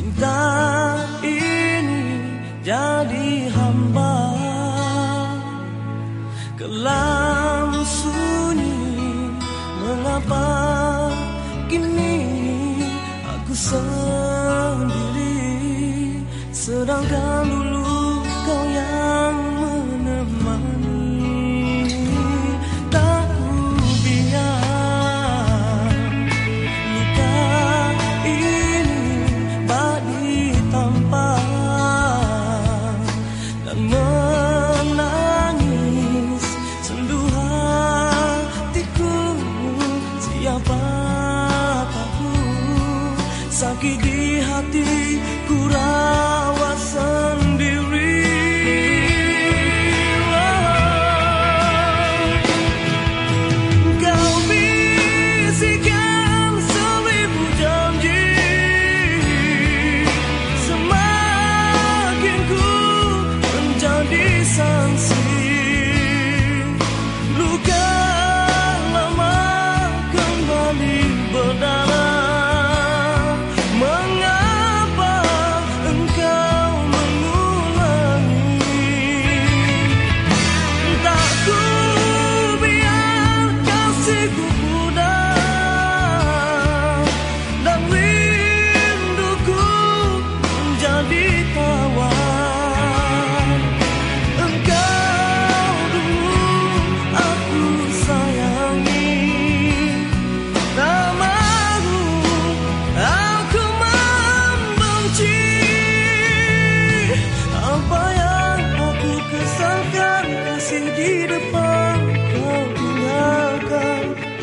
Cinta ini jadi hamba. Kelam sunyi Mengapa kini aku sendiri? Sedangkan dulu sakit di hati ku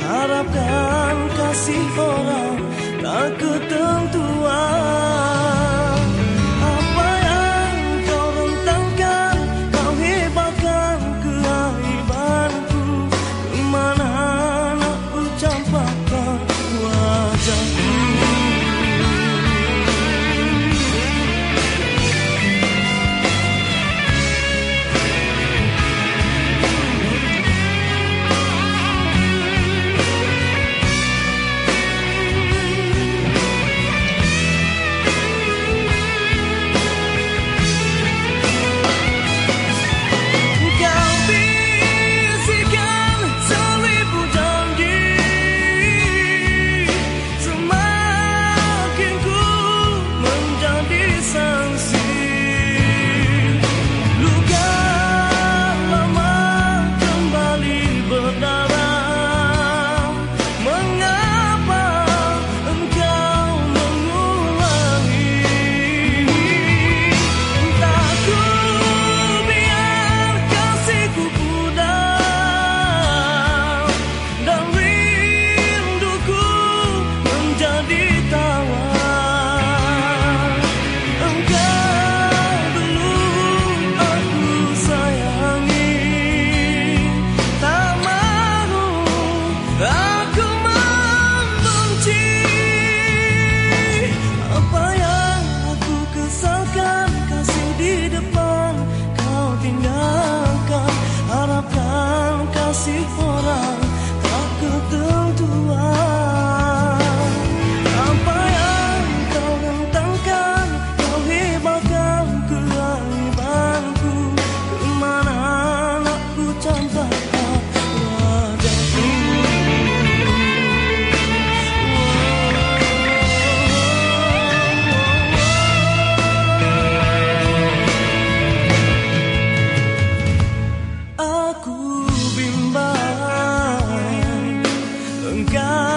harapkan kasih orang tak ketentuan 等读完。God.